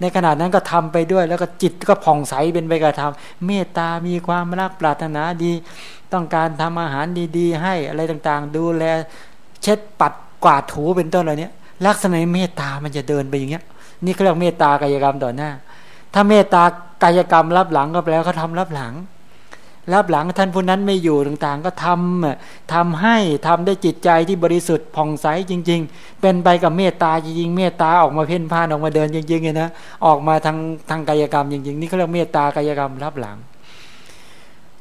ในขณะนั้นก็ทำไปด้วย แล้วก็จิตก็ผ่องใสเป็นไปกระทำเมตตามีความรักปรารถนาดี ต้องการทำอาหารดีๆ ให้อะไรต่างๆ ดูแลเช็ดปัดกวาดถูเป็นต้นอะไรเนี้ยลักษณะเมตตามันจะเดินไปอย่างเงี้ย นี่เขาเรียกเมตตากายกรรมต่อหน้า ถ้าเมตตากายกรรมรับหลังก็แปลเขาทารับหลัง รับหลังท่านผู้นั้นไม่อยู่ต่างๆ ก็ทำทำให้ทำได้จิตใจที่บริสุทธิ์ผ่องใสจริง ๆ เป็นไปกับเมตตาจริงๆเมตตาออกมาเพ่นพ่านออกมาเดินจริงๆเลยนะออกมาทางทางกายกรรมจริง ๆ นี่เขาเรียกเมตตากายกรรมรับหลัง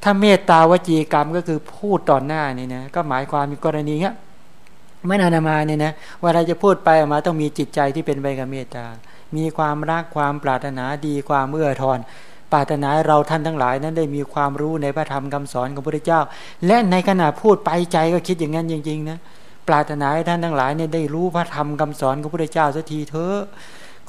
ถ้าเมตตาวจีกรรมก็คือพูดต่อหน้านี่นะก็หมายความมีกรณีเงี้ยไม่นานามาเนี่ยนะเวลาจะพูดไปออกมาต้องมีจิตใจที่เป็นไปกับเมตตา มีความรักความปรารถนาดีความเมื่อทอน ปรารถนาเราท่านทั้งหลายนั้นได้มีความรู้ในพระธรรมคำสอนของพระพุทธเจ้า และในขณะพูดไปใจก็คิดอย่างนั้นจริงๆนะปรารถนาให้ท่านทั้งหลายเนี่ยได้รู้พระธรรมคำสอนของพระพุทธเจ้าสักทีเถอะ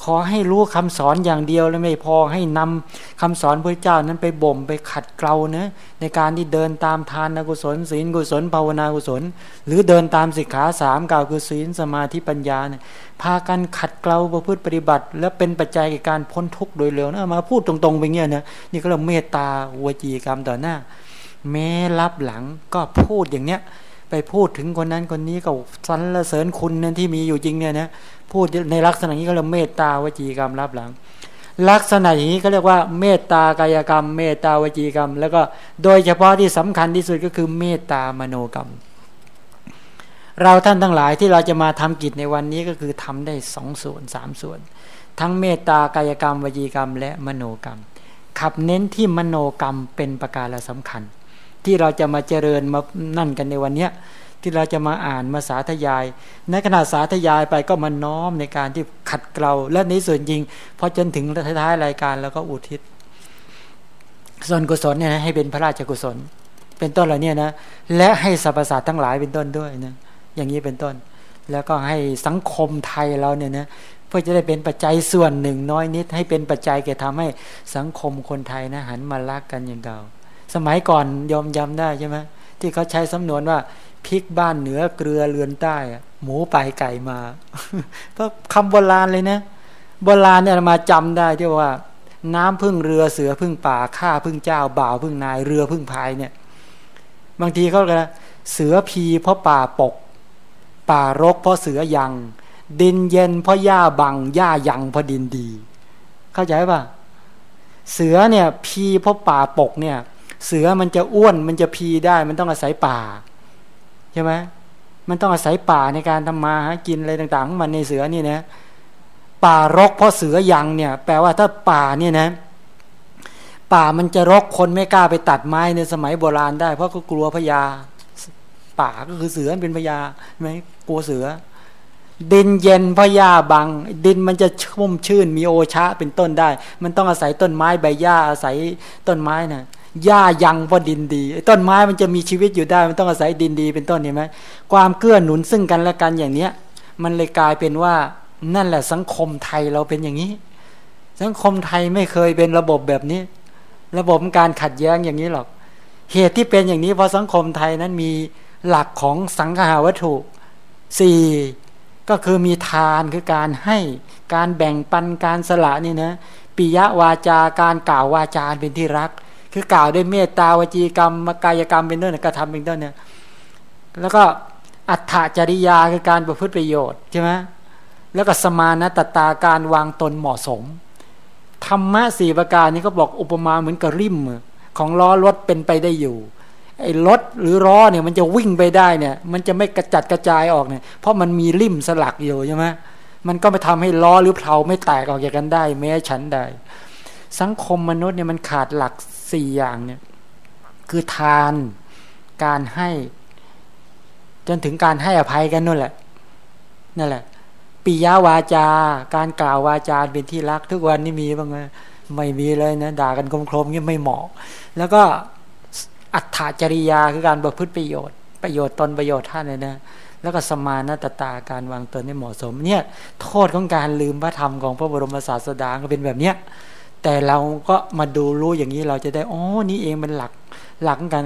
ขอให้รู้คำสอนอย่างเดียวแล้วไม่พอให้นำ คำสอนพระเจ้านั้นไปบ่มไปขัดเกลาเนะในการที่เดินตามทานกุศลศีลกุศลภาวนากุศล หรือเดินตามสิกขาสามกล่าวคือศีลสมาธิปัญญาเนี่ยพากันขัดเกลาประพฤติปฏิบัติ และเป็นปัจจัยในการพ้นทุกข์โดยเร็วนะมาพูดตรงๆไปเงี้ยนะนี่ก็เรียกเมตตาวจีกรรมต่อหน้า แม้รับหลังก็พูดอย่างเนี้ยไปพูดถึงคนนั้นคนนี้ก็สรรเสริญคุณนั้นที่มีอยู่จริงเนี่ยนะพูดในลักษณะนี้ก็เรียกเมตตาวจีกรรมรับหลัง ลักษณะอย่างนี้ก็เรียกว่า เมตตากายกรรม เมตตาวจีกรรม แล้วก็โดยเฉพาะที่สำคัญที่สุดก็คือเมตตามโนกรรม เราท่านทั้งหลายที่เราจะมาทำกิจในวันนี้ก็คือทำได้สองส่วนสามส่วน ทั้งเมตตากายกรรมวจีกรรม และมโนกรรม ขับเน้นที่มโนกรรมเป็นประการละสำคัญ ที่เราจะมาเจริญมานั่นกันในวันเนี้ย ที่เราจะมาอ่านมาสาธยาย ในขณะสาธยายไปก็มาน้อมในการที่ขัดเกลาและในส่วนจริงพอจนถึงท้ายรายการแล้วก็อุทิศ ส่วนกุศลเนี่ยนะให้เป็นพระราชกุศล เป็นต้นเหล่านี้นะและให้สรรพสัตว์ทั้งหลายเป็นต้นด้วยนะอย่างนี้เป็นต้น แล้วก็ให้สังคมไทยเราเนี่ยนะเพื่อจะได้เป็นปัจจัยส่วนหนึ่งน้อยนิด ให้เป็นปัจจัยแก่ทำให้สังคมคนไทยนะหันมารักกันอย่างเก่าสมัยก่อนยอมยำได้ใช่ไหมที่เขาใช้สำนวนว่า พริกบ้านเหนือเกลือเรือนใต้หมูไปไก่มาเพราะคำโบราณเลยนะโบราณเนี่ยมาจำได้ที่ว่า น้ำพึ่งเรือเสือพึ่งป่าข้าพึ่งเจ้า บ่าวพึ่งนายเรือพึ่งพายเนี่ย บางทีเขาก็เสือพีเพราะป่าปก ป่ารกเพราะเสือยัง ดินเย็นเพราะหญ้าบังหญ้ายังเพราะดินดี เข้าใจป่ะเสือเนี่ยพีเพราะป่าปกเนี่ย เสือมันจะอ้วนมันจะพีได้มันต้องอาศัยป่า ช่ไหมมันต้องอาศัยป่าในการทำมาหากินอะไรต่างๆของมันในเสือนี่นะ ป่ารกเพราะเสือยังเนี่ย แปลว่าถ้าป่าเนี่ยนะ ป่ามันจะรกคนไม่กล้าไปตัดไม้ในสมัยโบราณได้ เพราะก็กลัวพญาป่าก็คือเสือเป็นพญาไหมกลัวเสือ ดินเย็นพญาบัง ดินมันจะชุ่มชื่นมีโอชาเป็นต้นได้ มันต้องอาศัยต้นไม้ใบหญ้าอาศัยต้นไม้นะ่ะ หญ้ายังเพราะดินดีต้นไม้มันจะมีชีวิตอยู่ได้ มันต้องอาศัยดินดีเป็นต้นเห็นไหมความเกื้อหนุนซึ่งกันและกันอย่างเนี้ย มันเลยกลายเป็นว่านั่นแหละสังคมไทยเราเป็นอย่างนี้ สังคมไทยไม่เคยเป็นระบบแบบนี้ ระบบการขัดแย้งอย่างนี้หรอก เหตุที่เป็นอย่างนี้เพราะสังคมไทยนั้นมีหลักของสังหาวัตถุสี่ก็คือมีทานคือการให้การแบ่งปันการสละนี่นะปิยวาจาการกล่าววาจาเป็นที่รัก คือกล่าวด้วยเมตตาวจีกรรมกายกรรมเป็นต้นกระทำเป็นต้นเนี่ยแล้วก็อัฏฐจริยาคือการประพฤติประโยชน์ใช่ไหมแล้วก็สมานตตาการวางตนเหมาะสม ธรรมะสี่ประการนี้ก็บอกอุปมาเหมือนกับริมของล้อรถเป็นไปได้อยู่ไอ้รถหรือล้อเนี่ยมันจะวิ่งไปได้เนี่ย มันจะไม่กระจัดกระจายออกเนี่ย เพราะมันมีริมสลักอยู่ใช่ไหมมันก็ไปทำให้ล้อหรือเพลาไม่แตกออกจากกันได้ แม้ฉันได้สังคมมนุษย์เนี่ยมันขาดหลัก สี่อย่างเนี่ยคือทานการให้ จนถึงการให้อภัยกันนั่นแหละนั่นแหละปิยาวาจา การกล่าววาจาเป็นที่รักทุกวันนี้มีบ้างไหมไม่มีเลยนะด่ากันโครมๆนี่ไม่เหมาะ แล้วก็อัตถจริยาคือการประพฤติประโยชน์ ประโยชน์ตนประโยชน์ท่านเลยนะแล้วก็สมานตตาการวางตนให้เหมาะสม เนี่ย โทษของการลืมพระธรรมของพระบรมศาสดาก็เป็นแบบเนี้ย แต่เราก็มาดูรู้อย่างนี้เราจะได้อ๋อนี่เองมันหลักหลักกัน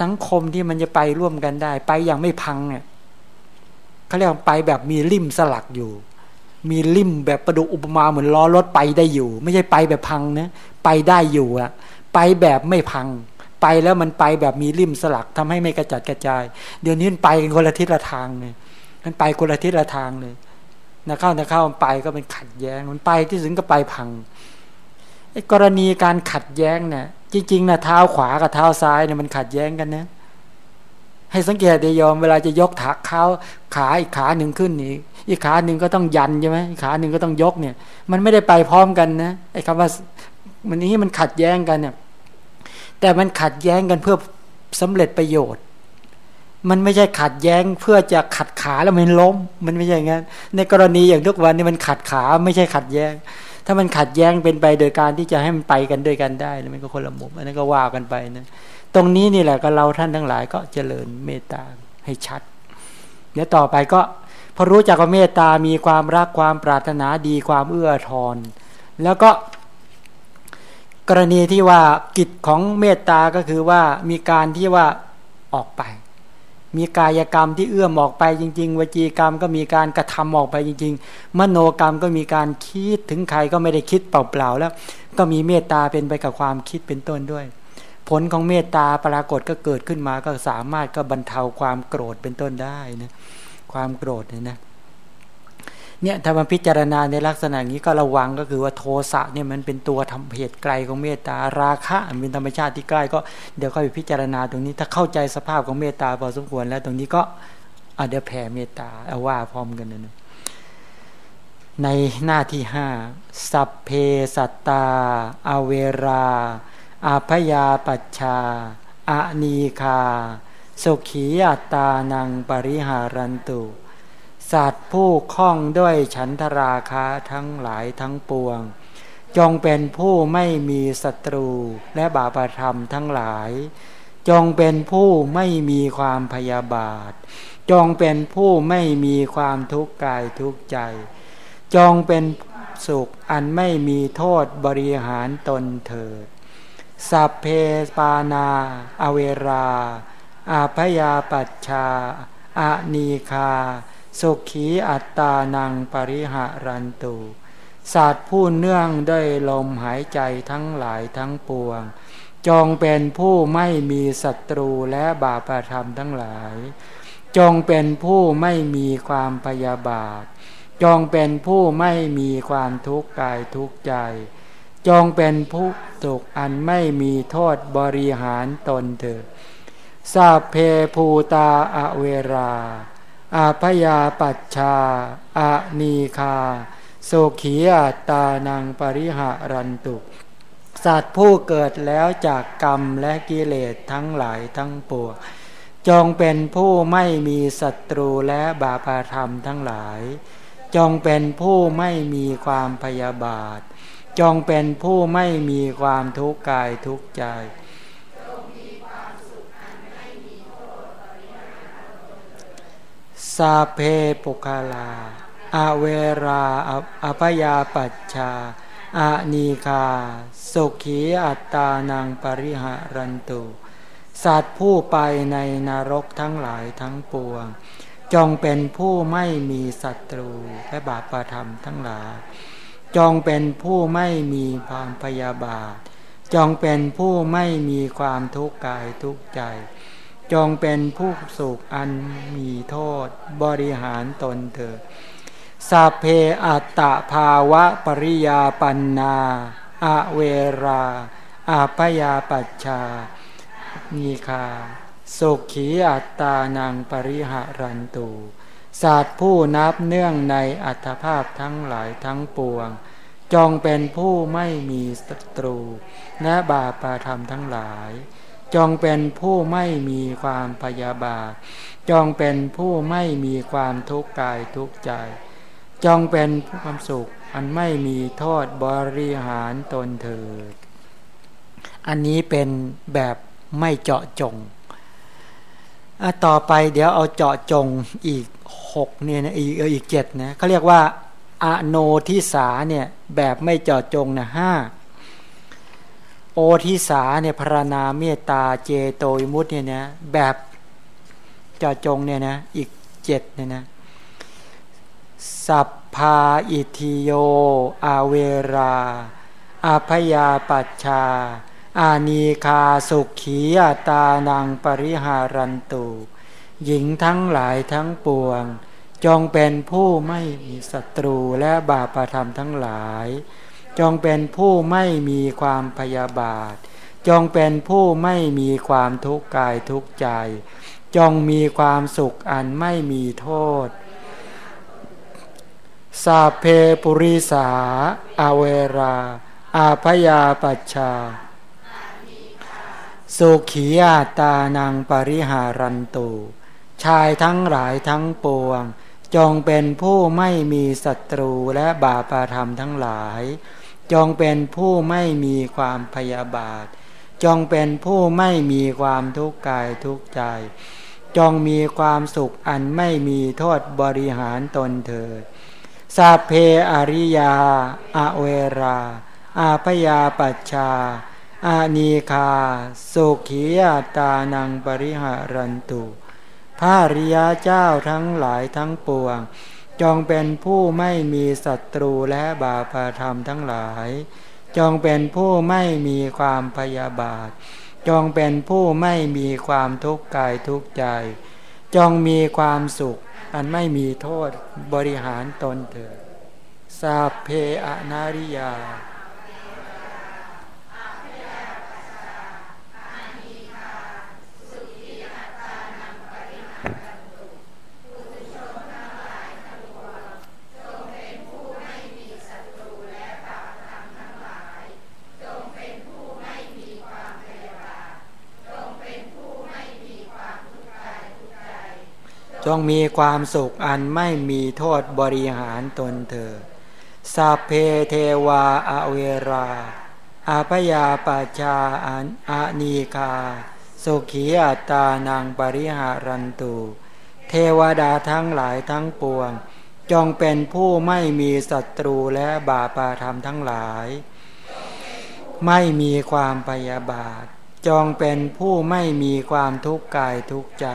สังคมที่มันจะไปร่วมกันได้ ไปอย่างไม่พังเนี่ยเขาเรียกไปแบบมีริมสลักอยู่ มีลิ่มแบบประดุอุปมาเหมือนล้อรถไปได้อยู่ ไม่ใช่ไปแบบพังนะไปได้อยู่อะไปแบบไม่พัง ไปแล้วมันไปแบบมีลิ่มสลักทำให้ไม่กระจัดกระจาย เดี๋ยวนี้มันไปกันคนละทิศละทางเลยมันไปคนละทิศละทางเลยนะเข้านะเข้ามันไปก็เป็นขัดแย้งมันไปที่สุดก็ไปพัง กรณีการขัดแย้งเนี่ยจริงๆนะเท้าขวากับเท้าซ้ายเนี่ยมันขัดแย้งกันนะให้สังเกตเดยอมเวลาจะยกถักเท้าขาอีกขาหนึ่งขึ้นนี่อีกขาหนึ่งก็ต้องยันใช่ไหมขาหนึ่งก็ต้องยกเนี่ย มันไม่ได้ไปพร้อมกันนะไอ้คำว่ามันนี้มันขัดแย้งกันเนี่ย แต่มันขัดแย้งกันเพื่อสำเร็จประโยชน์ มันไม่ใช่ขัดแย้งเพื่อจะขัดขาแล้วมันล้ม มันไม่ใช่งั้นในกรณีอย่างทุกวันนี้มันขัดขาไม่ใช่ขัดแย้ง ถ้ามันขัดแย้งเป็นไปโดยการที่จะให้มันไปกันด้วยกันได้มันก็คนละมุมอันนั้นก็ว่ากันไปนะตรงนี้นี่แหละก็เราท่านทั้งหลายก็เจริญเมตตาให้ชัดเดี๋ยวต่อไปก็พอรู้จักว่าเมตตามีความรักความปรารถนาดีความเอื้อทอนแล้วก็กรณีที่ว่ากิจของเมตตาก็คือว่ามีการที่ว่าออกไป มีกายกรรมที่เอื้อมออกไปจริง ๆ วจีกรรมก็มีการกระทำออกไปจริง ๆ มโนกรรมก็มีการคิดถึงใครก็ไม่ได้คิดเปล่าๆแล้ว ก็มีเมตตาเป็นไปกับความคิดเป็นต้นด้วย ผลของเมตตาปรากฏก็เกิดขึ้นมาก็สามารถก็บรรเทาความโกรธเป็นต้นได้นะความโกรธเนี่ยนะ เนี่ยถ้ามันพิจารณาในลักษณะนี้ก็ระวังก็คือว่าโทสะเนี่ยมันเป็นตัวทำเหตุไกลของเมตตาราคะเป็นธรรมชาติที่ใกล้ก็เดี๋ยวก็ไปพิจารณาตรงนี้ ถ้าเข้าใจสภาพของเมตตาพอสมควรแล้วตรงนี้ก็เดี๋ยวแผ่เมตตาเอาว่าพร้อมกันนะในหน้าที่ห้าสัพเพสัตตา อเวราอาพยาปัชชาอานีคา สุขีอัตานังปริหารันตุ สัตว์ผู้คล้องด้วยฉันทราคาทั้งหลายทั้งปวง จงเป็นผู้ไม่มีศัตรูและบาปธรรมทั้งหลาย จงเป็นผู้ไม่มีความพยาบาท จงเป็นผู้ไม่มีความทุกข์กายทุกข์ใจ จงเป็นสุขอันไม่มีโทษบริหารตนเถิด สัพเพปานา อเวรา อาพยาปัชชาอานีคา สุขีอัตตานังปริหารันตุสัตว์ผู้เนื่องด้วยลมหายใจทั้งหลายทั้งปวง จงเป็นผู้ไม่มีศัตรูและบาปธรรมทั้งหลาย จงเป็นผู้ไม่มีความพยาบาท จงเป็นผู้ไม่มีความทุกข์กายทุกข์ใจ จงเป็นผู้สุขอันไม่มีโทษบริหารตนเถิดสัพเพภูตาอเวรา อาพยาปัชชาอานีคา โสขีอัตานังปริหารันตุสัตว์ผู้เกิดแล้วจากกรรมและกิเลสทั้งหลายทั้งปวงจงเป็นผู้ไม่มีศัตรูและบาปธรรมทั้งหลาย จงเป็นผู้ไม่มีความพยาบาท จงเป็นผู้ไม่มีความทุกข์กายทุกข์ใจ สาเพปุคาลาอาเวราอภยาปัชชาอานีคาสุขีอัตตานังปริหารันตุ สัตว์ผู้ไปในนรกทั้งหลายทั้งปวง จงเป็นผู้ไม่มีศัตรูและบาปประธรรมทั้งหลาย จงเป็นผู้ไม่มีความพยาบาท จงเป็นผู้ไม่มีความทุกข์กายทุกข์ใจ จงเป็นผู้สุขอันมีโทษบริหารตนเถิดสัพเพอัตตะภาวะปริยาปันนาอเวราอาพยาปัชชามีคาสุขีอัตตานังปริหารันตูศาสตร์ผู้นับเนื่องในอัตภาพทั้งหลายทั้งปวง จงเป็นผู้ไม่มีศัตรูและบาปธรรมทั้งหลาย จงเป็นผู้ไม่มีความพยาบาท จงเป็นผู้ไม่มีความทุกข์กายทุกข์ใจ จงเป็นความสุขอันไม่มีโทษบริหารตนเถิด อันนี้เป็นแบบไม่เจาะจงอต่อไปเดี๋ยวเอาเจาะจงอีกหกเนี่ยนะอีกอีกเจ็ดนะเขาเรียกว่าอโนทิสาเนี่ยแบบไม่เจาะจงนะห้า โอทิสาเนี่ยพรณนาเมตตาเจโตยมุตเนี่ยนะแบบจอจงเนี่ยนะอีกเจ็ดเนี่ยนะสัพพพาอิทิโย อาเวราอาพยาปัชชา อานีคาสุขีอาตานังปริหารันตุ หญิงทั้งหลายทั้งปวง จงเป็นผู้ไม่มีศัตรูและบาปธรรมทั้งหลาย จงเป็นผู้ไม่มีความพยาบาท จงเป็นผู้ไม่มีความทุกข์กายทุกข์ใจ จงมีความสุขอันไม่มีโทษสาเพปุริสาอาเวรา อาพยาปัชชา สุขีอาตานังปริหารันตุชายทั้งหลายทั้งปวง จงเป็นผู้ไม่มีศัตรูและบาปธรรมทั้งหลาย จงเป็นผู้ไม่มีความพยาบาท จงเป็นผู้ไม่มีความทุกข์กายทุกข์ใจ จงมีความสุขอันไม่มีโทษบริหารตนเถิดสาเพอริยาอเวรา อาพยาปัชชา อานีคา สุขียาตานังปริหารันตุพระริยาเจ้าทั้งหลายทั้งปวง จงเป็นผู้ไม่มีศัตรูและบาปธรรมทั้งหลาย จงเป็นผู้ไม่มีความพยาบาท จงเป็นผู้ไม่มีความทุกข์กายทุกข์ใจ จงมีความสุข อันไม่มีโทษบริหารตนเถิด สาเพอนาริยา จงมีความสุขอันไม่มีโทษบริหารตนเถิดสัพเพเทวาอเวราอาพยาปชาอันอานีคา สุขีอัตานังปริหารันตุเทวดาทั้งหลายทั้งปวง จงเป็นผู้ไม่มีศัตรูและบาปาธรรมทั้งหลาย ไม่มีความพยาบาท จงเป็นผู้ไม่มีความทุกข์กายทุกใจ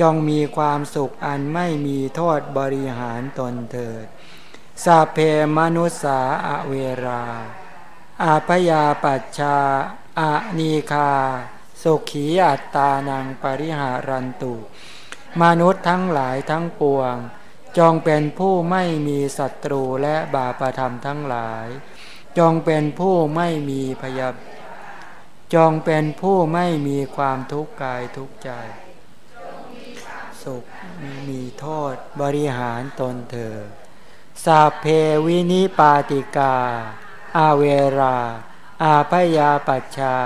จงมีความสุขอันไม่มีโทษบริหารตนเถิดสาเพมนุสาอเวราอาพยาปัชชาอานีคา สุขีอัตตานังปริหารันตุ มนุษย์ทั้งหลายทั้งปวง จงเป็นผู้ไม่มีศัตรูและบาปธรรมทั้งหลาย จงเป็นผู้ไม่มีพยาจงเป็นผู้ไม่มีความทุกข์กายทุกข์ใจ สุขมีโทษบริหารตนเถิดสาเพวินิปาติกา อาเวรา อาพยาปัชชา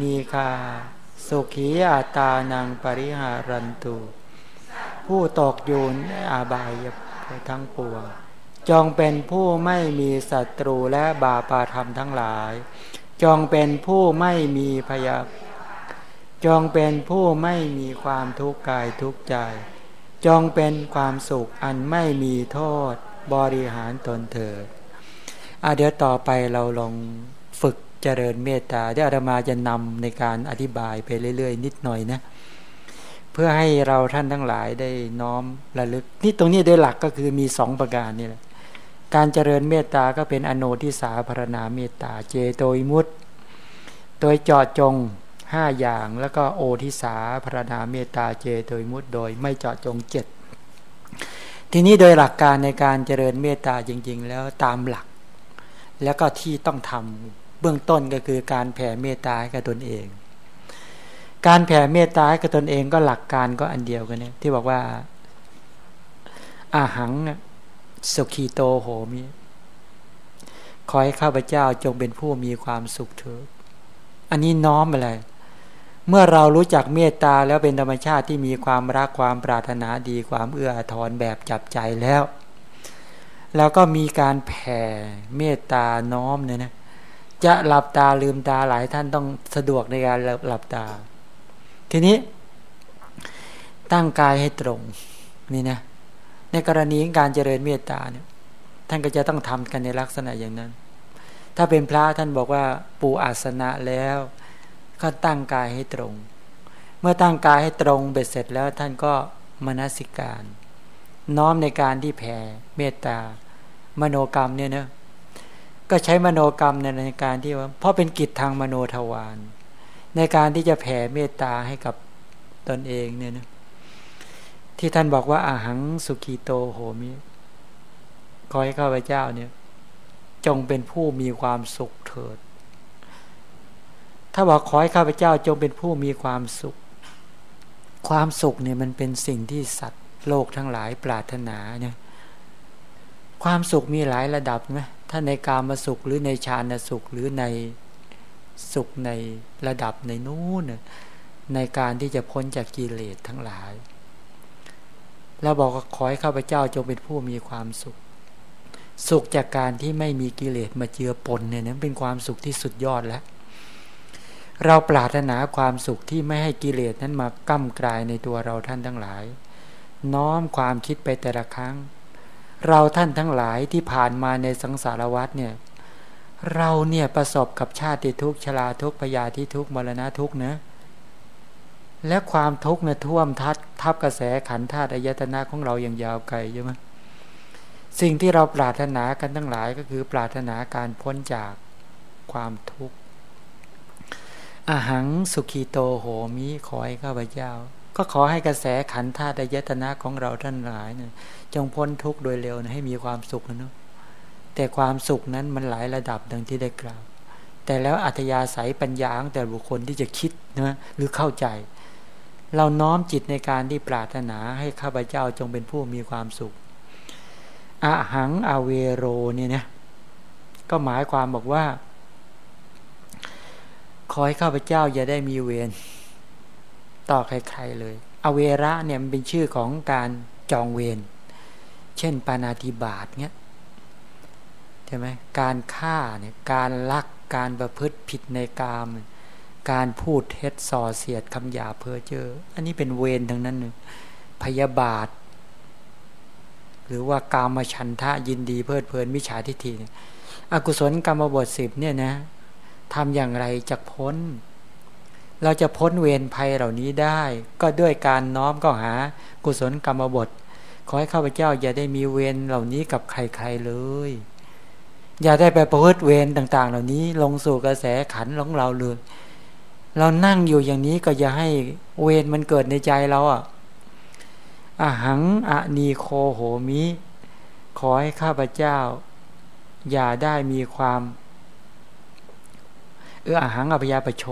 นีคา สุขีอาตานังปริหารันตุ ผู้ตกอยู่ในอาบายทั้งปวงจงเป็นผู้ไม่มีศัตรูและบาปาธรรมทั้งหลาย จงเป็นผู้ไม่มีพยา จงเป็นผู้ไม่มีความทุกข์กายทุกข์ใจ จงเป็นความสุขอันไม่มีโทษ บริหารตนเถิดอาเดี๋ยวต่อไปเราลองฝึกเจริญเมตตาเดี๋ยวอาตมาจะนำในการอธิบายไปเรื่อย ๆ นิดหน่อยนะ เพื่อให้เราท่านทั้งหลายได้น้อมระลึก นี่ตรงนี้โดยหลักก็คือมีสองประการนี่แหละการเจริญเมตตาก็เป็นอโนทิสาพรณาเมตตาเจโตยมุตโดยจอดจง ห้าอย่างแล้วก็โอทิสาพระนาเมตตาเจโดยมุดโดยไม่เจาะจงเจ็ดทีนี้โดยหลักการในการเจริญเมตตาจริง ๆ แล้วตามหลัก แล้วก็ที่ต้องทำเบื้องต้นก็คือการแผ่เมตตาให้กับตนเอง การแผ่เมตตาให้กับตนเองก็หลักการก็อันเดียวกันเนี่ยที่บอกว่าอาหังสุขีโตโหมิขอให้ข้าพเจ้าจงเป็นผู้มีความสุขเถิดอันนี้น้อมอะไร เมื่อเรารู้จักเมตตาแล้วเป็นธรรมชาติที่มีความรักความปรารถนาดีความเอื้อทอนแบบจับใจแล้วแล้วก็มีการแผ่เมตตาน้อมเนี่ยนะจะหลับตาลืมตาหลายท่านต้องสะดวกในการหลับตา ทีนี้ ตั้งกายให้ตรงนี่นะในกรณีการเจริญเมตตาเนี่ย ท่านก็จะต้องทำกันในลักษณะอย่างนั้น ถ้าเป็นพระท่านบอกว่าปูอาสนะแล้ว ก็ตั้งกายให้ตรง เมื่อตั้งกายให้ตรงเบ็ดเสร็จแล้วท่านก็มนสิการ น้อมในการที่แผ่เมตตามโนกรรมเนี่ยนะก็ใช้มโนกรรมในการที่ว่าเพราะเป็นกิจทางมโนทวารในการที่จะแผ่เมตตาให้กับตนเองเนี่ยนะที่ท่านบอกว่าอาหังสุขีโตโหมิขอให้ข้าพเจ้าเนี่ย จงเป็นผู้มีความสุขเถิด ถ้าบอกขอให้ข้าพเจ้าจงเป็นผู้มีความสุข ความสุขเนี่ยมันเป็นสิ่งที่สัตว์โลกทั้งหลายปรารถนาเนี่ยความสุขมีหลายระดับไหมถ้าในกามสุขหรือในฌานสุขหรือในสุขในระดับในนู้นในการที่จะพ้นจากกิเลสทั้งหลาย เราบอกขอให้ข้าพเจ้าจงเป็นผู้มีความสุข สุขจากการที่ไม่มีกิเลสมาเจือปนเนี่ยนั้นเป็นความสุขที่สุดยอดแล้ว เราปรารถนาความสุขที่ไม่ให้กิเลสนั้นมากั้มกลายในตัวเราท่านทั้งหลาย น้อมความคิดไปแต่ละครั้ง เราท่านทั้งหลายที่ผ่านมาในสังสารวัฏเนี่ยเราเนี่ยประสบกับชาติทุกข์ชราทุกข์พยาธิทุกข์มรณะทุกข์เนะและความทุกข์เนี่ยท่วมทัดทับกระแสขันธาตุอายตนะของเราอย่างยาวไกลใช่ไหมสิ่งที่เราปรารถนากันทั้งหลายก็คือปรารถนาการพ้นจากความทุกข์ อาหังสุขีโตโหมิขอให้ข้าพเจ้า ก็ขอให้กระแสขันธาตุยตนะของเราท่านหลายเนี่ยจงพ้นทุกข์โดยเร็วนะให้มีความสุขนะเนาะแต่ความสุขนั้นมันหลายระดับดังที่ได้กล่าว แต่แล้วอัธยาศัยปัญญาของแต่บุคคลที่จะคิดนะหรือเข้าใจ เราน้อมจิตในการที่ปรารถนาให้ข้าพเจ้าจงเป็นผู้มีความสุขอาหังอเวโรเนี่ยนะก็หมายความบอกว่า ขอให้ข้าพเจ้าอย่าได้มีเวรต่อใครๆเลย อเวระเนี่ยมันเป็นชื่อของการจองเวร เช่น ปานาติบาตเนี่ยใช่ไหมการฆ่าเนี่ย การลัก การประพฤติผิดในกาม การพูดเท็จส่อเสียดคำหยาเพ้อเจออันนี้เป็นเวรทั้งนั้นหนึ่งพยาบาท หรือว่ากามชันทะยินดีเพลิดเพลินมิจฉาทิฏฐิอกุศลกรรมบทสิบเนี่ยนะ ทำอย่างไรจะพ้น เราจะพ้นเวรภัยเหล่านี้ได้ ก็ด้วยการน้อมก็หากุศลกรรมบท ขอให้ข้าพเจ้าอย่าได้มีเวรเหล่านี้กับใครๆเลย อย่าได้ไปประพฤติเวรต่าง ๆ เหล่านี้ลงสู่กระแสขันของเราเลยเรานั่งอยู่อย่างนี้ก็อย่าให้เวรมันเกิดในใจเราอะอาหังอะนีโคโหมิ ขอให้ข้าพเจ้า อย่าได้มีความ เอออาหังอภยาปโช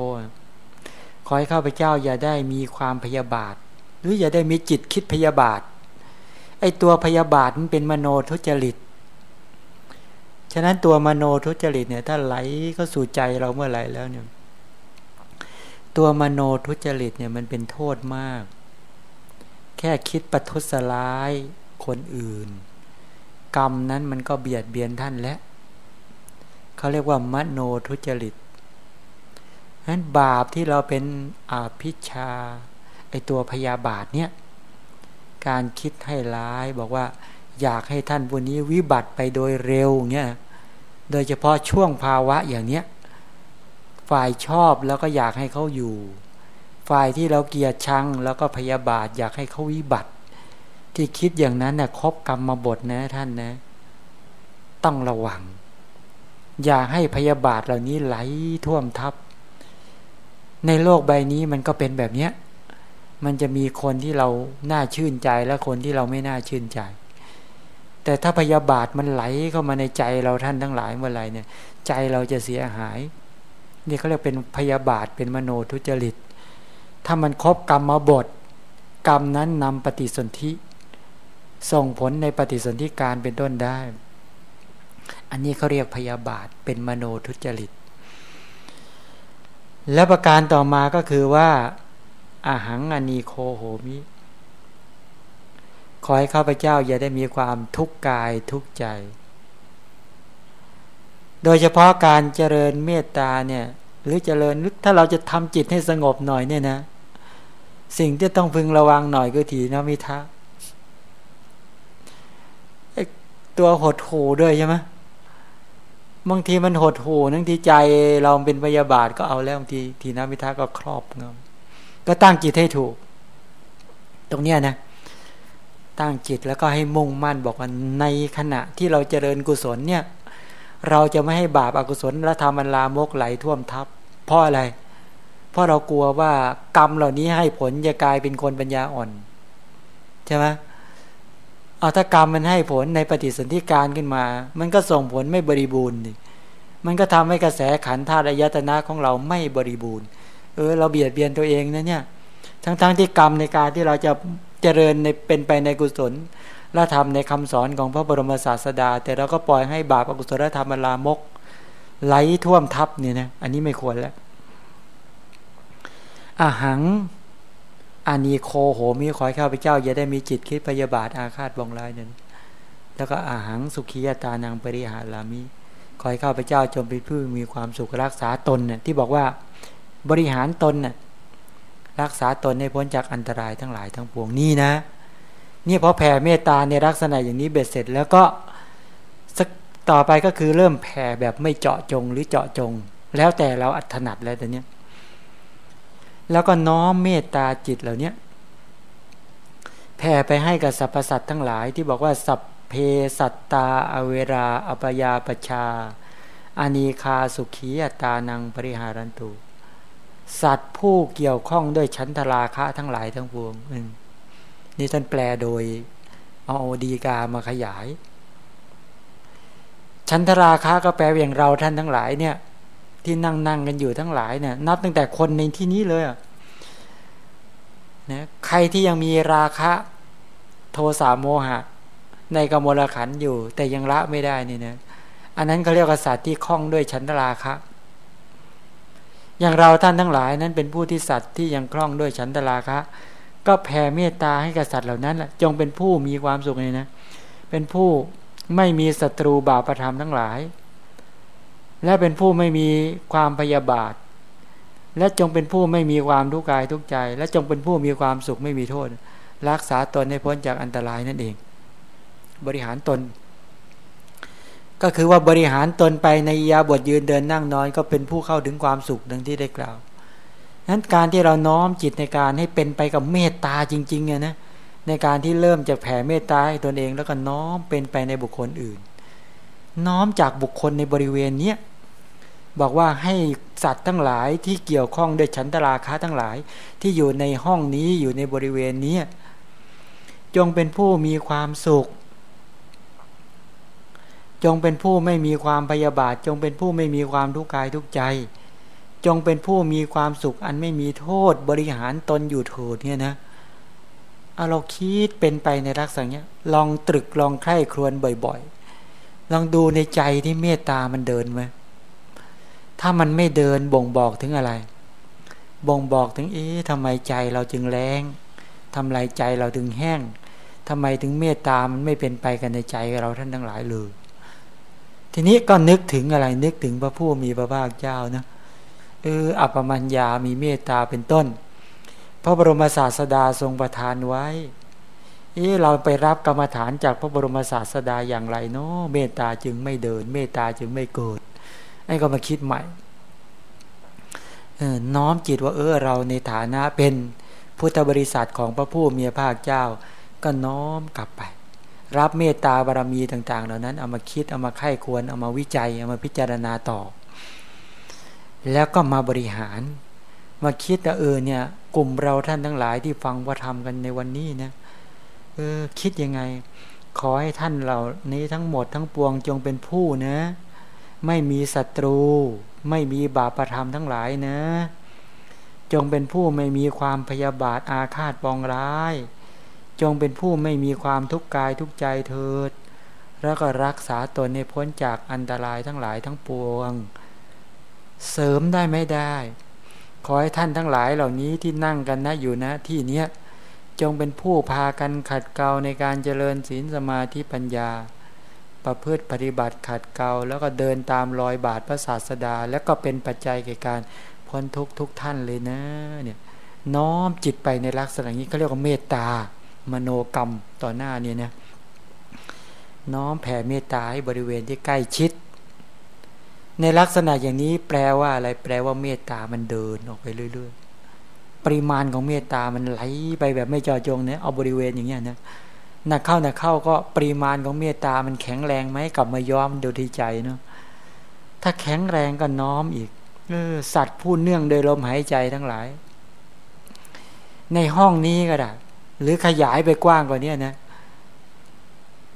ขอให้ข้าพเจ้าอย่าได้มีความพยาบาท หรืออย่าได้มีจิตคิดพยาบาท ไอตัวพยาบาทมันเป็นมโนทุจริต ฉะนั้นตัวมโนทุจริตเนี่ย ถ้าไหลก็สู่ใจเราเมื่อไหร่แล้วเนี่ย ตัวมโนทุจริตเนี่ยมันเป็นโทษมาก แค่คิดประทุษร้ายคนอื่น กรรมนั้นมันก็เบียดเบียนท่านแล้วเขาเรียกว่ามโนทุจริต นั้นบาปที่เราเป็นอาพิชาไอตัวพยาบาทเนี่ยการคิดให้ร้ายบอกว่า อยากให้ท่านวันนี้วิบัติไปโดยเร็วเนี่ยโดยเฉพาะช่วงภาวะอย่างเนี้ยฝ่ายชอบแล้วก็อยากให้เขาอยู่ ฝ่ายที่เราเกลียดชังแล้วก็พยาบาท อยากให้เขาวิบัติ ที่คิดอย่างนั้นนะ่ะครบกรรมมาบทนะท่านนะ ต้องระวัง อย่าให้พยาบาทเหล่านี้ไหลท่วมทับ ในโลกใบนี้มันก็เป็นแบบเนี้ยมันจะมีคนที่เราน่าชื่นใจและคนที่เราไม่น่าชื่นใจ แต่ถ้าพยาบาทมันไหลเข้ามาในใจเราท่านทั้งหลายเมื่อไรเนี่ย ใจเราจะเสียหาย นี่เขาเรียกเป็นพยาบาทเป็นมโนทุจริต ถ้ามันครบกรรมมาบท กรรมนั้นนำปฏิสนธิส่งผลในปฏิสนธิการเป็นต้นได้ อันนี้เขาเรียกพยาบาทเป็นมโนทุจริต และประการต่อมาก็คือว่าอาหังอนีโคโหมิ ขอให้ข้าพเจ้าอย่าได้มีความทุกข์กายทุกข์ใจ โดยเฉพาะการเจริญเมตตาเนี่ย หรือเจริญถ้าเราจะทำจิตให้สงบหน่อยเนี่ยนะ สิ่งที่ต้องพึงระวังหน่อยก็ทีนมิทะตัวหดหูด้วยใช่ไหม บางทีมันหดหูนั่งทีใจเราเป็นพยาบาทก็เอาแล้วบางทีทีนามิทะก็ครอบงำก็ตั้งจิตให้ถูก ตรงเนี้ยนะ ตั้งจิตแล้วก็ให้มุ่งมั่นบอกว่าในขณะที่เราเจริญกุศลเนี่ย เราจะไม่ให้บาปอากุศลและทำมันลามกไหลท่วมทับเพราะอะไร เพราะเรากลัวว่ากรรมเหล่านี้ให้ผลจะกลายเป็นคนปัญญาอ่อน ใช่ไหมเเอาถ้ากรรมมันให้ผลในปฏิสนธิการขึ้นมา มันก็ส่งผลไม่บริบูรณ์มันก็ทำให้กระแสขันธาตุอายตนะของเราไม่บริบูรณ์ เออ เราเบียดเบียนตัวเองนะเนี่ย ทั้งๆทที่กรรมในการที่เราจะเจริญในเป็นไปในกุศลและทำในคำสอนของพระบรมศาสดา แต่เราก็ปล่อยให้บาปอกุศลธรรมลามก ไหลท่วมทับเนี่ยนะ อันนี้ไม่ควรแล้วอาหัง อานีโคโหมีขอยข้าพเจ้า อย่าได้มีจิตคิดพยาบาทอาฆาตบองร้ายนั้นแล้วก็อาหังสุขียตานังปริหารามิขอยข้าพเจ้าจงเป็นผู้มีความสุขรักษาตนเนี่ยที่บอกว่าบริหารตนน่ยรักษาตนให้พ้นจากอันตรายทั้งหลายทั้งปวงนี่นะ นี่พอแผ่เมตตาในลักษณะอย่างนี้เบ็ดเสร็จ แล้วก็สักต่อไปก็คือเริ่มแผ่แบบไม่เจาะจงหรือเจาะจง แล้วแต่เราอัถนัดแล้วแต่เนี้ย แล้วก็น้อมเมตตาจิตเหล่านี้แผ่ไปให้กับสรรพสัตว์ทั้งหลายที่บอกว่า สัพเพสัตตา อเวราอปยาปชาอานีคาสุขียตานังปริหารันตุ สัตว์ผู้เกี่ยวข้องด้วยชั้นทราคะทั้งหลายทั้งปวงนี่ท่านแปลโดยเอาดีกามาขยาย ชั้นทราคะก็แปลอย่างเราท่านทั้งหลายเนี่ย ที่นั่งนั่งกันอยู่ทั้งหลายเนี่ยนับตั้งแต่คนในที่นี้เลยนะใครที่ยังมีราคะโทสะโมหะ ในกมลขันอยู่ แต่ยังละไม่ได้นี่นะอันนั้นเขาเรียกว่าสัตว์ที่คล้องด้วยชั้นราคะ อย่างเราท่านทั้งหลายนั้นเป็นผู้ที่สัตว์ที่ยังคล้องด้วยชั้นราคะ ก็แผ่เมตตาให้กับสัตว์เหล่านั้นแหละจงเป็นผู้มีความสุขเลยนะ เป็นผู้ไม่มีศัตรูบาปธรรมทั้งหลาย และเป็นผู้ไม่มีความพยาบาท และจงเป็นผู้ไม่มีความทุกข์กายทุกใจ และจงเป็นผู้มีความสุขไม่มีโทษ รักษาตนให้พ้นจากอันตรายนั่นเอง บริหารตน ก็คือว่าบริหารตนไปในยาบทยืนเดินนั่งนอนก็เป็นผู้เข้าถึงความสุขดังที่ได้กล่าวนั้นการที่เราน้อมจิตในการให้เป็นไปกับเมตตาจริงๆเนี่ยนะในการที่เริ่มจากแผ่เมตตาให้ตนเอง แล้วก็น้อมเป็นไปในบุคคลอื่น น้อมจากบุคคลในบริเวณเนี้ย บอกว่าให้สัตว์ทั้งหลายที่เกี่ยวข้องด้วยฉันตราคาทั้งหลาย ที่อยู่ในห้องนี้อยู่ในบริเวณนี้จงเป็นผู้มีความสุข จงเป็นผู้ไม่มีความพยาบาท จงเป็นผู้ไม่มีความทุกข์กายทุกใจ จงเป็นผู้มีความสุขอันไม่มีโทษบริหารตนอยู่ถูกเนี่ยนะเอาเราคิดเป็นไปในรักษณะนี้ลองตรึกลองใคร่ครวญบ่อยๆ ลองดูในใจที่เมตตามันเดินไหม ถ้ามันไม่เดินบ่งบอกถึงอะไร บ่งบอกถึงเอ๊ะทำไมใจเราจึงแรงทำไรใจเราถึงแห้งทำไมถึงเมตตามันไม่เป็นไปกันในใจเราท่านทั้งหลายเลยทีนี้ก็นึกถึงอะไรนึกถึงพระผู้มีพระภาคเจ้านะเอออัปมัญญามีเมตตาเป็นต้น พระบรมศาสดาทรงประทานไว้ เออเราไปรับกรรมฐานจากพระบรมศาสดาอย่างไรเนาะเมตตาจึงไม่เดิน เมตตาจึงไม่เกิด ไอ้ก็มาคิดใหม่น้อมจิตว่าเออเราในฐานะเป็นพุทธบริษัทของพระผู้มีพระภาคเจ้า ก็น้อมกลับไป รับเมตตาบารมีต่าง ๆ เหล่านั้นเอามาคิดเอามาไข้ควรเอามาวิจัยเอามาพิจารณาต่อ แล้วก็มาบริหาร มาคิดว่าเออเนี่ย กลุ่มเราท่านทั้งหลายที่ฟังว่าทำกันในวันนี้นะเออคิดยังไง ขอให้ท่านเหล่านี้ทั้งหมดทั้งปวงจงเป็นผู้นะ ไม่มีศัตรู ไม่มีบาปธรรมทั้งหลายนะ จงเป็นผู้ไม่มีความพยาบาทอาฆาตปองร้าย จงเป็นผู้ไม่มีความทุกข์กายทุกใจเถิด แล้วก็รักษาตนในพ้นจากอันตรายทั้งหลายทั้งปวง เสริมได้ไม่ได้ ขอให้ท่านทั้งหลายเหล่านี้ที่นั่งกันนะอยู่นะที่เนี้ยจงเป็นผู้พากันขัดเกลาในการเจริญศีลสมาธิปัญญา ประพฤติปฏิบัติขัดเกลาแล้วก็เดินตามรอยบาทพระศาสดา แล้วก็เป็นปัจจัยแก่การพ้นทุกทุกท่านเลยนะเนี่ยน้อมจิตไปในลักษณะนี้เขาเรียกว่าเมตตามโนกรรมต่อหน้าเนี่ยนะน้อมแผ่เมตตาให้บริเวณที่ใกล้ชิด ในลักษณะอย่างนี้แปลว่าอะไรแปลว่าเมตตามันเดินออกไปเรื่อย ๆ ปริมาณของเมตตามันไหลไปแบบไม่จอจงเนี่ยเอาบริเวณอย่างเงี้ยนะ นักเข้านักเข้าก็ปริมาณของเมตตามันแข็งแรงไหมกลับมาย้อมดูที่ใจเนาะถ้าแข็งแรงก็น้อมอีกเออสัตว์พูดเนื่องโดยลมหายใจทั้งหลาย ในห้องนี้ก็ได้หรือขยายไปกว้างกว่านี้นะ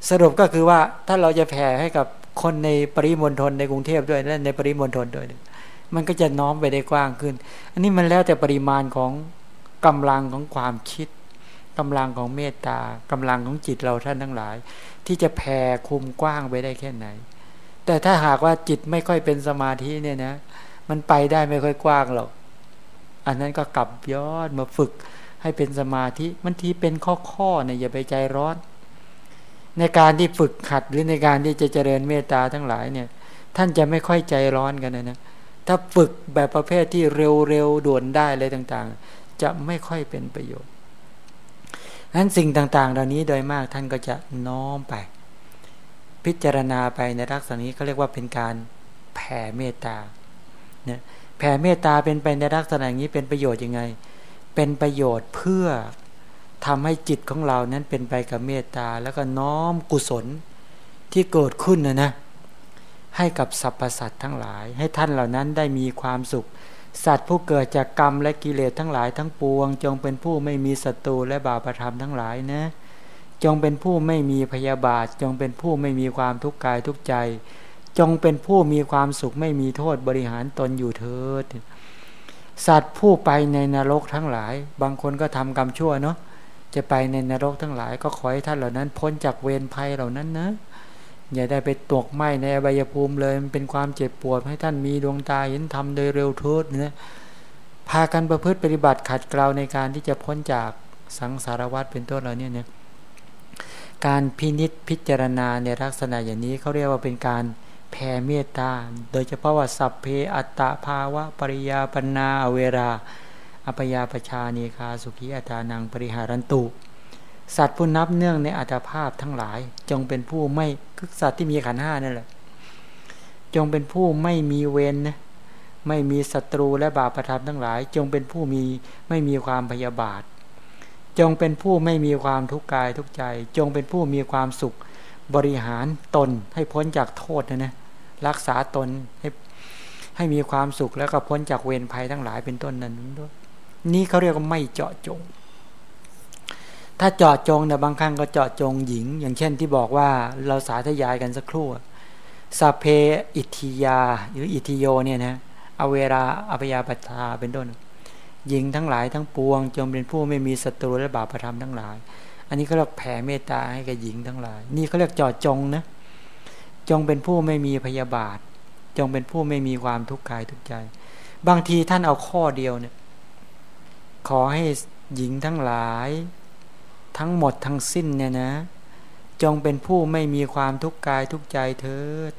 สรุปก็คือว่าถ้าเราจะแผ่ให้กับคนในปริมณฑลในกรุงเทพด้วยและในปริมณฑลด้วย มันก็จะน้อมไปได้กว้างขึ้น อันนี้มันแล้วแต่ปริมาณของกำลังของความคิด กำลังของเมตตากำลังของจิตเราท่านทั้งหลาย ที่จะแผ่คุมกว้างไปได้แค่ไหน แต่ถ้าหากว่าจิตไม่ค่อยเป็นสมาธิเนี่ยนะ มันไปได้ไม่ค่อยกว้างหรอก อันนั้นก็กลับย้อนมาฝึกให้เป็นสมาธิมันทีเป็นข้อๆเนี่ยอย่าไปใจร้อน ในการที่ฝึกขัดหรือในการที่จะเจริญเมตตาทั้งหลายเนี่ย ท่านจะไม่ค่อยใจร้อนกันนะนะถ้าฝึกแบบประเภทที่เร็วๆด่วนได้เลยต่าง ๆ จะไม่ค่อยเป็นประโยชน์ นั้นสิ่งต่างๆ เหล่านี้โดยมากท่านก็จะน้อมไป พิจารณาไปในลักษณะนี้เขาเรียกว่าเป็นการแผ่เมตตาเนี่ยแผ่เมตตาเป็นไปในลักษณะนี้เป็นประโยชน์ยังไง เป็นประโยชน์เพื่อทำให้จิตของเรานั้นเป็นไปกับเมตตา แล้วก็น้อมกุศลที่เกิดขึ้นนะนะให้กับสรรพสัตว์ทั้งหลาย ให้ท่านเหล่านั้นได้มีความสุข สัตว์ผู้เกิดจากกรรมและกิเลสทั้งหลายทั้งปวง จงเป็นผู้ไม่มีศัตรูและบาปธรรมทั้งหลายนะ จงเป็นผู้ไม่มีพยาบาท จงเป็นผู้ไม่มีความทุกข์กายทุกใจ จงเป็นผู้มีความสุขไม่มีโทษบริหารตนอยู่เถิดสัตว์ผู้ไปในนรกทั้งหลาย บางคนก็ทำกรรมชั่วเนาะจะไปในนรกทั้งหลาย ก็ขอให้ท่านเหล่านั้น พ้นจากเวรภัยเหล่านั้นนะ อย่าได้ไปตกไหมในอบายภูมิเลยมันเป็นความเจ็บปวดให้ท่านมีดวงตาเห็นธรรมโดยเร็วทุดนะพากันประพฤติปฏิบัติขัดเกลาในการที่จะพ้นจากสังสารวัฏเป็นต้นเราเนี่ยเนี่ยการพินิษพิจารณาในลักษณะอย่างนี้เขาเรียกว่าเป็นการแผ่เมตตา โดยเฉพาะว่าสัพเพอัตตภาวะปริยาปนาเวราอปยาปชานีคาสุขีอัตานังปริหารันตุ สัตว์ผู้นับเนื่องในอัตภาพทั้งหลาย จงเป็นผู้ไม่คือสัตว์ที่มีขันห้านั่นแหละ จงเป็นผู้ไม่มีเวรนะไม่มีศัตรูและบาปประทับทั้งหลาย จงเป็นผู้มีไม่มีความพยาบาท จงเป็นผู้ไม่มีความทุกข์กายทุกใจ จงเป็นผู้มีความสุขบริหารตนให้พ้นจากโทษนะนะรักษาตนให้ให้มีความสุขแล้วก็พ้นจากเวรภัยทั้งหลายเป็นต้นนั้นด้วยนี่เขาเรียกว่าไม่เจาะจง ถ้าเจาะจงเนี่ยบางครั้งก็เจาะจงหญิง อย่างเช่นที่บอกว่าเราสาธยายกันสักครู่สัพเพอิทิยา หรืออิทิโยเนี่ยนะอเวราอภยาปทาเป็นต้นหญิงทั้งหลายทั้งปวง จงเป็นผู้ไม่มีศัตรูและบาปธรรมทั้งหลาย อันนี้เขาเรียกแผ่เมตตาให้กับหญิงทั้งหลาย นี่เขาเรียกเจาะจงนะจงเป็นผู้ไม่มีพยาบาท จงเป็นผู้ไม่มีความทุกข์กายทุกใจ บางทีท่านเอาข้อเดียวเนี่ยขอให้หญิงทั้งหลาย ทั้งหมดทั้งสิ้นเนี่ยนะ จงเป็นผู้ไม่มีความทุกข์กายทุกใจเถิด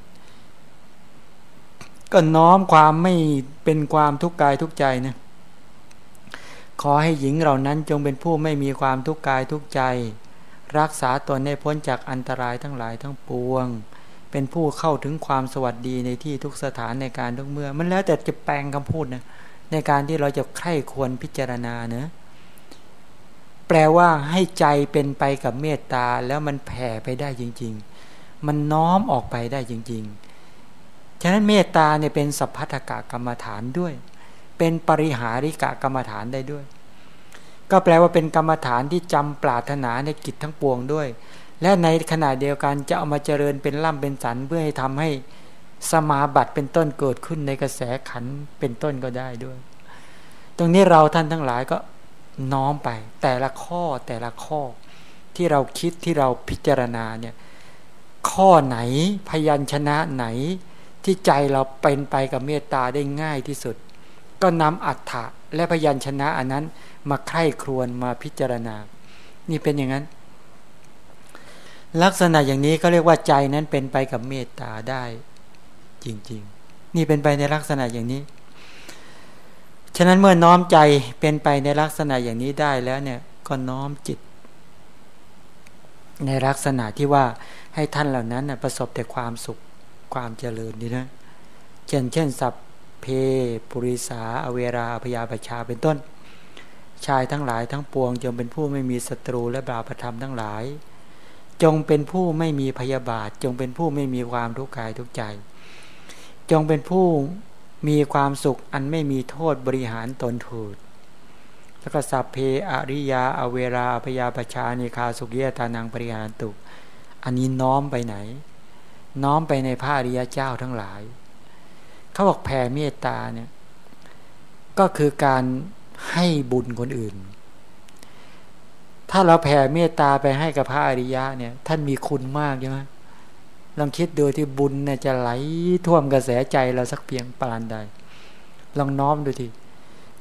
ก็น้อมความไม่เป็นความทุกข์กายทุกใจนะขอให้หญิงเหล่านั้นจงเป็นผู้ไม่มีความทุกข์กายทุกใจ รักษาตนให้พ้นจากอันตรายทั้งหลายทั้งปวง เป็นผู้เข้าถึงความสวัสดีในที่ทุกสถานในการทุกเมื่อ มันแล้วแต่จะแปลงคำพูดนะในการที่เราจะใคร่ควรพิจารณาเนะ แปลว่าให้ใจเป็นไปกับเมตตาแล้วมันแผ่ไปได้จริง ๆ มันน้อมออกไปได้จริง ๆ ฉะนั้นเมตตาเนี่ยเป็นสัพพัทกะกรรมฐานด้วย เป็นปริหาริกะกรรมฐานได้ด้วย ก็แปลว่าเป็นกรรมฐานที่จำปรารถนาในกิจทั้งปวงด้วย และในขณะเดียวกันจะเอามาเจริญเป็นล่ำเป็นสันเพื่อให้ทำให้สมาบัติเป็นต้นเกิดขึ้นในกระแสขันเป็นต้นก็ได้ด้วย ตรงนี้เราท่านทั้งหลายก็ น้อมไป แต่ละข้อแต่ละข้อที่เราคิดที่เราพิจารณาเนี่ยข้อไหนพยัญชนะไหนที่ใจเราเป็นไปกับเมตตาได้ง่ายที่สุด ก็นำอัฏฐะและพยัญชนะอันนั้นมาใคร่ครวญมาพิจารณา นี่เป็นอย่างนั้น ลักษณะอย่างนี้ก็เรียกว่าใจนั้นเป็นไปกับเมตตาได้ จริง ๆ นี่เป็นไปในลักษณะอย่างนี้ ฉะนั้นเมื่อน้อมใจเป็นไปในลักษณะอย่างนี้ได้แล้วเนี่ยก็น้อมจิต ในลักษณะที่ว่าให้ท่านเหล่านั้นประสบแต่ความสุขความเจริญนี่นะเช่นเช่นสัพเพปุริสาอเวราพยาปชาเป็นต้น ชายทั้งหลายทั้งปวง จงเป็นผู้ไม่มีศัตรูและบาปธรรมทั้งหลาย จงเป็นผู้ไม่มีพยาบาท จงเป็นผู้ไม่มีความทุกข์กายทุกใจ จงเป็นผู้ มีความสุขอันไม่มีโทษบริหารตนถูดแล้วก็สัพเพอริยา อเวราพยาปชานิคาสุกิยตานังปริหารตุ อันนี้น้อมไปไหน น้อมไปในพระอริยเจ้าทั้งหลาย เขาบอกแผ่เมตตาเนี่ย ก็คือการให้บุญคนอื่น ถ้าเราแผ่เมตตาไปให้กับพระอริยะเนี่ย ท่านมีคุณมากใช่ไหม ลองคิดดูที่บุญเนี่ยจะไหลท่วมกระแสใจเราสักเพียงปานใด ลองน้อมดูที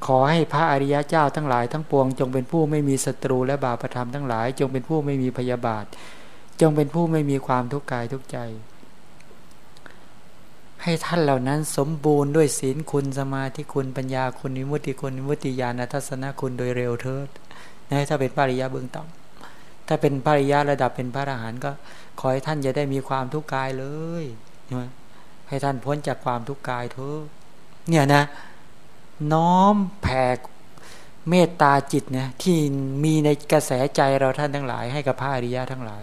ขอให้พระอริยะเจ้าทั้งหลายทั้งปวง จงเป็นผู้ไม่มีศัตรูและบาปธรรมทั้งหลาย จงเป็นผู้ไม่มีพยาบาท จงเป็นผู้ไม่มีความทุกข์กายทุกใจ ให้ท่านเหล่านั้นสมบูรณ์ด้วยศีลคุณสมาธิคุณปัญญาคุณนิมุติคุณนิมุติญาณทัศนคุณโดยเร็วเถิดนะถ้าเป็นปริยะเบื้องต่ำ ถ้าเป็นปริยะระดับเป็นพระอรหันต์ก็ขอให้ท่านจะได้มีความทุกข์กายเลยใช่ไหมให้ท่านพ้นจากความทุกข์กายเถอะเนี่ยนะ น้อมแผ่เมตตาจิตเนี่ยที่มีในกระแสใจเราท่านทั้งหลาย ให้กับพระอริยะทั้งหลาย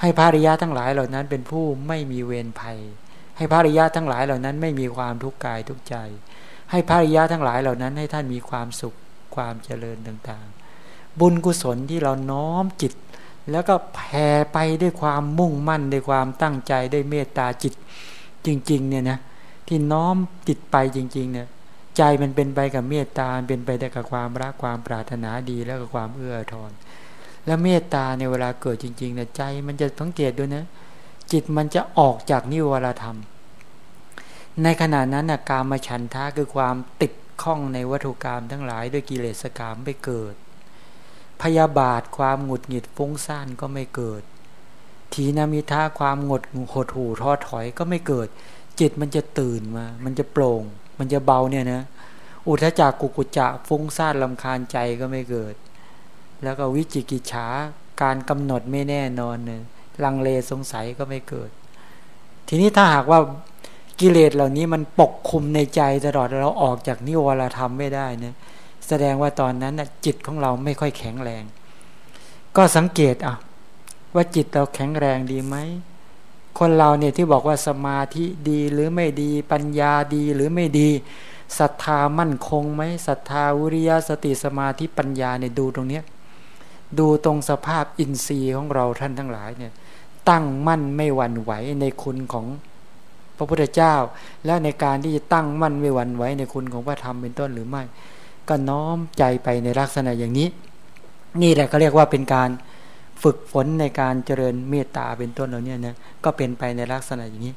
ให้พระอริยะทั้งหลายเหล่านั้นเป็นผู้ไม่มีเวรภัย ให้พระอริยะทั้งหลายเหล่านั้นไม่มีความทุกข์กายทุกใจ ให้พระอริยะทั้งหลายเหล่านั้น ให้ท่านมีความสุขความเจริญต่างๆ บุญกุศลที่เราน้อมจิต แล้วก็แผ่ไปด้วยความมุ่งมั่นด้วยความตั้งใจด้วยเมตตาจิต จริงๆเนี่ยนะที่น้อมจิตไปจริง ๆ เนี่ย ใจมันเป็นไปกับเมตตาเป็นไปแต่กับความรักความปรารถนาดีแล้วก็ความเอื้อทอนแล้วเมตตาในเวลาเกิดจริงๆเนี่ยใจมันจะสังเกตด้วยนะจิตมันจะออกจากนิวรธรรม ในขณะนั้นนะการมาฉันทะคือความติดข้องในวัตถุกรรมทั้งหลายด้วยกิเลสกรรมไปเกิด พยาบาทความหงุดหงิดฟุ้งซ่านก็ไม่เกิด ทีนามิท่าความหงดหดหูท้อถอยก็ไม่เกิด จิตมันจะตื่นมา มันจะโปร่ง มันจะเบาเนี่ยนะ อุทจักกุกุจะฟุ้งซ่านลำคาญใจก็ไม่เกิด แล้วก็วิจิกิจฉาการกำหนดไม่แน่นอนเนี่ยลังเลสงสัยก็ไม่เกิด ทีนี้ถ้าหากว่ากิเลสเหล่านี้มันปกคุมในใจตลอดเราออกจากนิวรธรรมไม่ได้เนี่ย แสดงว่าตอนนั้นจิตของเราไม่ค่อยแข็งแรง ก็สังเกตอะว่าจิตเราแข็งแรงดีไหมคนเราเนี่ยที่บอกว่าสมาธิดีหรือไม่ดีปัญญาดีหรือไม่ดีศรัทธามั่นคงไหมศรัทธาวิริยะสติสมาธิปัญญาเนี่ยดูตรงเนี้ยดูตรงสภาพอินทรีย์ของเราท่านทั้งหลายเนี่ยตั้งมั่นไม่หวั่นไหวในคุณของพระพุทธเจ้า และในการที่จะตั้งมั่นไม่หวั่นไหวในคุณของพระธรรมเป็นต้นหรือไม่ ก็น้อมใจไปในลักษณะอย่างนี้ นี่แหละก็เรียกว่าเป็นการฝึกฝนในการเจริญเมตตาเป็นต้นเหล่านี้นะก็เป็นไปในลักษณะอย่างนี้